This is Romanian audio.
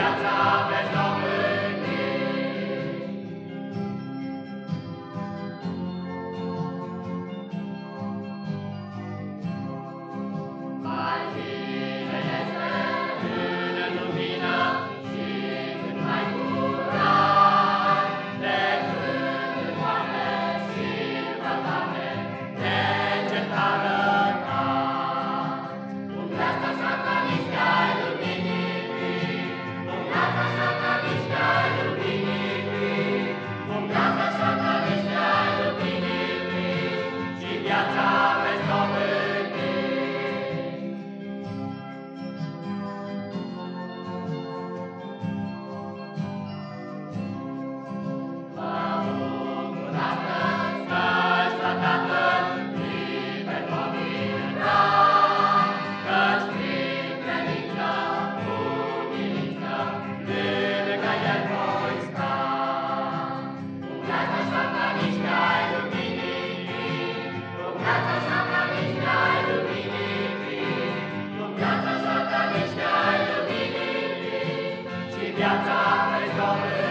viața mea. viața pe doamne.